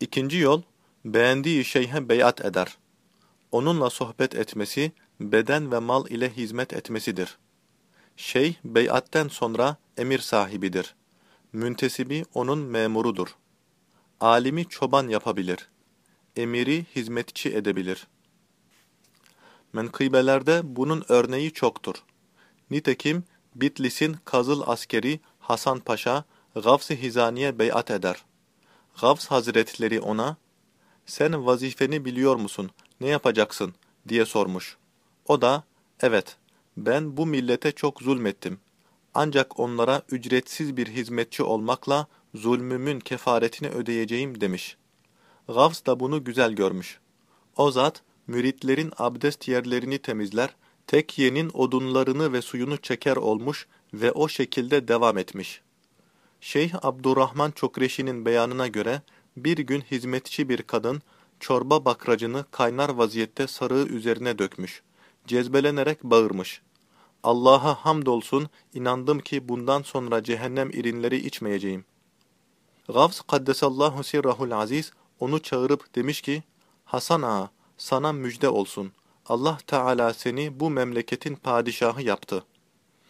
İkinci yol, beğendiği şeyhe beyat eder. Onunla sohbet etmesi, beden ve mal ile hizmet etmesidir. Şeyh, beyatten sonra emir sahibidir. Müntesibi onun memurudur. Alimi çoban yapabilir. Emiri hizmetçi edebilir. Menkıbelerde bunun örneği çoktur. Nitekim Bitlis'in Kazıl askeri Hasan Paşa, Gavs-ı Hizaniye beyat eder. Gavs Hazretleri ona, sen vazifeni biliyor musun, ne yapacaksın diye sormuş. O da, evet, ben bu millete çok zulmettim. Ancak onlara ücretsiz bir hizmetçi olmakla zulmümün kefaretini ödeyeceğim demiş. Gavs da bunu güzel görmüş. O zat, müritlerin abdest yerlerini temizler, tekyenin odunlarını ve suyunu çeker olmuş ve o şekilde devam etmiş. Şeyh Abdurrahman Çokreşi'nin beyanına göre, bir gün hizmetçi bir kadın, çorba bakracını kaynar vaziyette sarığı üzerine dökmüş. Cezbelenerek bağırmış. Allah'a hamdolsun, inandım ki bundan sonra cehennem irinleri içmeyeceğim. Gavs Kaddesallahu sirrahul aziz onu çağırıp demiş ki, Hasan ağa, sana müjde olsun. Allah Teala seni bu memleketin padişahı yaptı.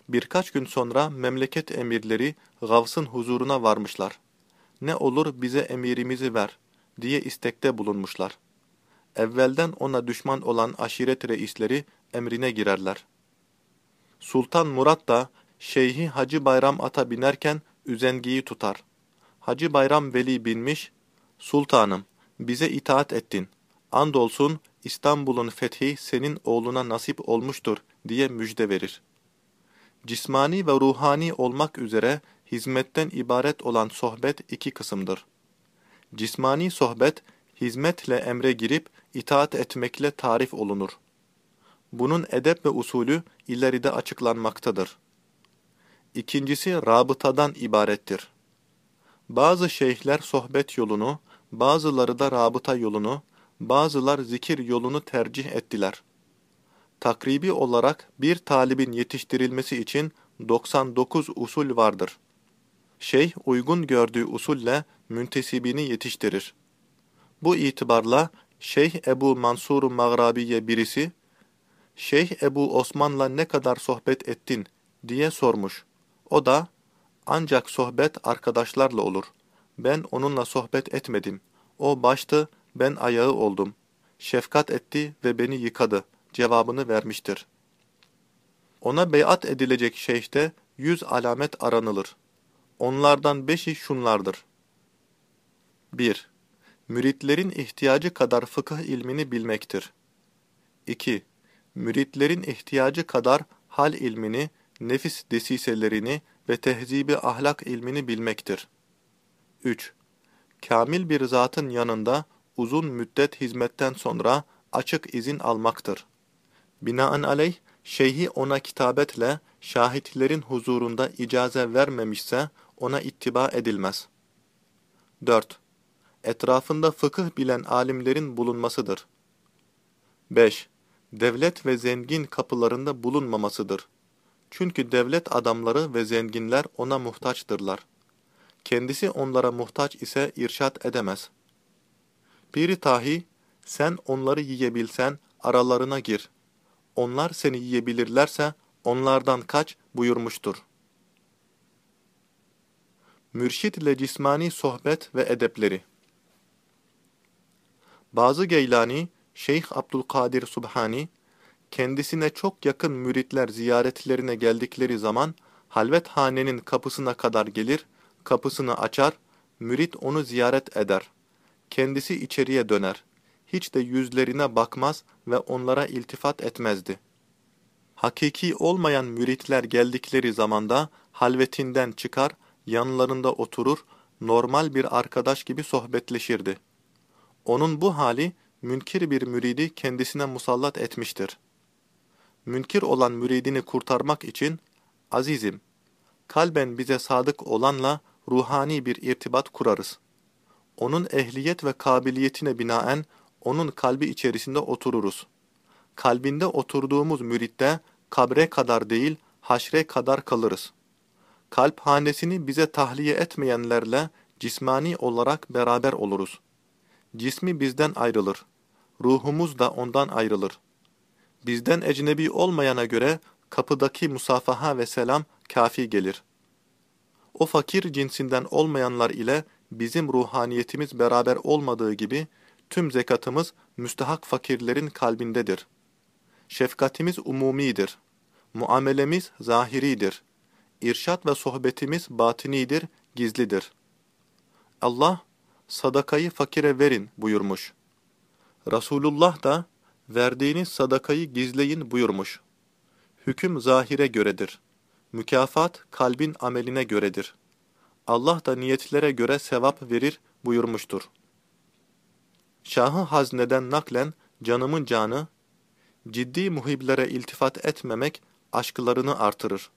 Birkaç gün sonra memleket emirleri Gavs'ın huzuruna varmışlar. Ne olur bize emirimizi ver diye istekte bulunmuşlar. Evvelden ona düşman olan aşiret reisleri emrine girerler. Sultan Murat da Şeyhi Hacı Bayram ata binerken üzengiyi tutar. Hacı Bayram Veli binmiş, Sultanım bize itaat ettin. Andolsun İstanbul'un fethi senin oğluna nasip olmuştur diye müjde verir. Cismani ve ruhani olmak üzere hizmetten ibaret olan sohbet iki kısımdır. Cismani sohbet, hizmetle emre girip itaat etmekle tarif olunur. Bunun edep ve usulü ileride açıklanmaktadır. İkincisi rabıtadan ibarettir. Bazı şeyhler sohbet yolunu, bazıları da rabıta yolunu, bazılar zikir yolunu tercih ettiler. Takribi olarak bir talibin yetiştirilmesi için 99 usul vardır. Şeyh uygun gördüğü usulle müntesibini yetiştirir. Bu itibarla Şeyh Ebu Mansur Mağrabiye birisi, Şeyh Ebu Osman'la ne kadar sohbet ettin diye sormuş. O da, ancak sohbet arkadaşlarla olur. Ben onunla sohbet etmedim. O baştı, ben ayağı oldum. Şefkat etti ve beni yıkadı. Cevabını vermiştir. Ona beyat edilecek şeyhte yüz alamet aranılır. Onlardan beşi şunlardır. 1. Müritlerin ihtiyacı kadar fıkıh ilmini bilmektir. 2. Müritlerin ihtiyacı kadar hal ilmini, nefis desiselerini ve tehzibi ahlak ilmini bilmektir. 3. Kamil bir zatın yanında uzun müddet hizmetten sonra açık izin almaktır. Binaenaleyh, şeyhi ona kitabetle şahitlerin huzurunda icaze vermemişse ona ittiba edilmez. 4. Etrafında fıkıh bilen alimlerin bulunmasıdır. 5. Devlet ve zengin kapılarında bulunmamasıdır. Çünkü devlet adamları ve zenginler ona muhtaçtırlar. Kendisi onlara muhtaç ise irşat edemez. Piri tahi, sen onları yiyebilsen aralarına gir. Onlar seni yiyebilirlerse onlardan kaç buyurmuştur. Mürşit ile cismani sohbet ve edepleri Bazı Geylani, Şeyh Abdülkadir Subhani, kendisine çok yakın müritler ziyaretlerine geldikleri zaman halvethanenin kapısına kadar gelir, kapısını açar, mürit onu ziyaret eder. Kendisi içeriye döner. Hiç de yüzlerine bakmaz ve onlara iltifat etmezdi. Hakiki olmayan müritler geldikleri zamanda halvetinden çıkar, yanlarında oturur, normal bir arkadaş gibi sohbetleşirdi. Onun bu hali, münkir bir müridi kendisine musallat etmiştir. Münkir olan müridini kurtarmak için, azizim, kalben bize sadık olanla ruhani bir irtibat kurarız. Onun ehliyet ve kabiliyetine binaen, onun kalbi içerisinde otururuz. Kalbinde oturduğumuz müritte, kabre kadar değil, haşre kadar kalırız. Kalp hanesini bize tahliye etmeyenlerle cismani olarak beraber oluruz. cismi bizden ayrılır. Ruhumuz da ondan ayrılır. Bizden ecnebi olmayana göre kapıdaki musafaha ve selam kafi gelir. O fakir cinsinden olmayanlar ile bizim ruhaniyetimiz beraber olmadığı gibi tüm zekatımız müstahak fakirlerin kalbindedir. Şefkatimiz umumidir. Muamelemiz zahiridir. İrşat ve sohbetimiz batinidir, gizlidir. Allah, sadakayı fakire verin buyurmuş. Resulullah da, verdiğiniz sadakayı gizleyin buyurmuş. Hüküm zahire göredir. Mükafat kalbin ameline göredir. Allah da niyetlere göre sevap verir buyurmuştur. Şahı hazneden naklen canımın canı, ciddi muhiblere iltifat etmemek aşklarını artırır.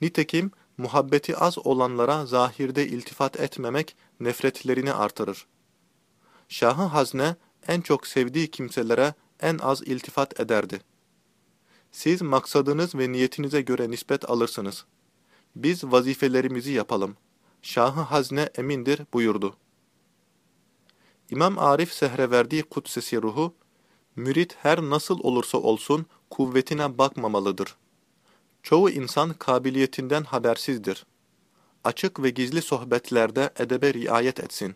Nitekim muhabbeti az olanlara zahirde iltifat etmemek nefretlerini artırır. Şahı Hazne en çok sevdiği kimselere en az iltifat ederdi. Siz maksadınız ve niyetinize göre nispet alırsınız. Biz vazifelerimizi yapalım. Şahı Hazne emindir buyurdu. İmam Arif Sehreverdi Kudsesi ruhu, mürit her nasıl olursa olsun kuvvetine bakmamalıdır. Çoğu insan kabiliyetinden habersizdir. Açık ve gizli sohbetlerde edebe riayet etsin.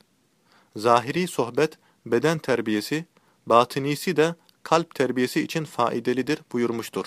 Zahiri sohbet beden terbiyesi, batınisi de kalp terbiyesi için faydalıdır buyurmuştur.